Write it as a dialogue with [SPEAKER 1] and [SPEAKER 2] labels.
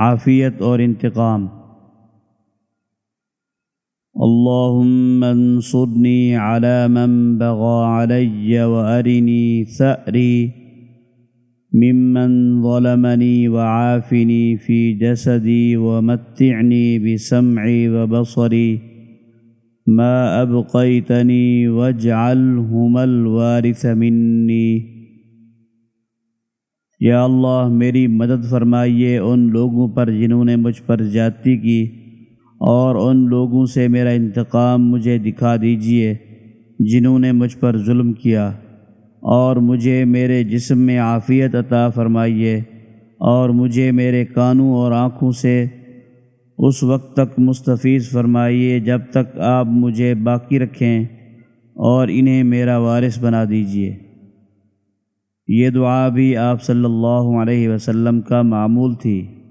[SPEAKER 1] عافیت اور انتقام. اللهم انصرني على من بغى علي وأرني ثأري ممن ظلمني وعافني في جسدي ومتعني بسمعي وبصري. ما أبقيتني واجعلهما الوارث مني. یا اللہ میری مدد فرمائیے ان لوگوں پر جنہوں نے مجھ پر جاتی کی اور ان لوگوں سے میرا انتقام مجھے دکھا دیجیے جنہوں نے مجھ پر ظلم کیا اور مجھے میرے جسم میں عافیت عطا فرمائیے اور مجھے میرے کانوں اور آنکھوں سے اس وقت تک مستفیض فرمائیے جب تک آپ مجھے باقی رکھیں اور انہیں میرا وارث بنا دیجیے یہ دعا بھی آپ صلی اللہ علیہ وسلم کا معمول تھی۔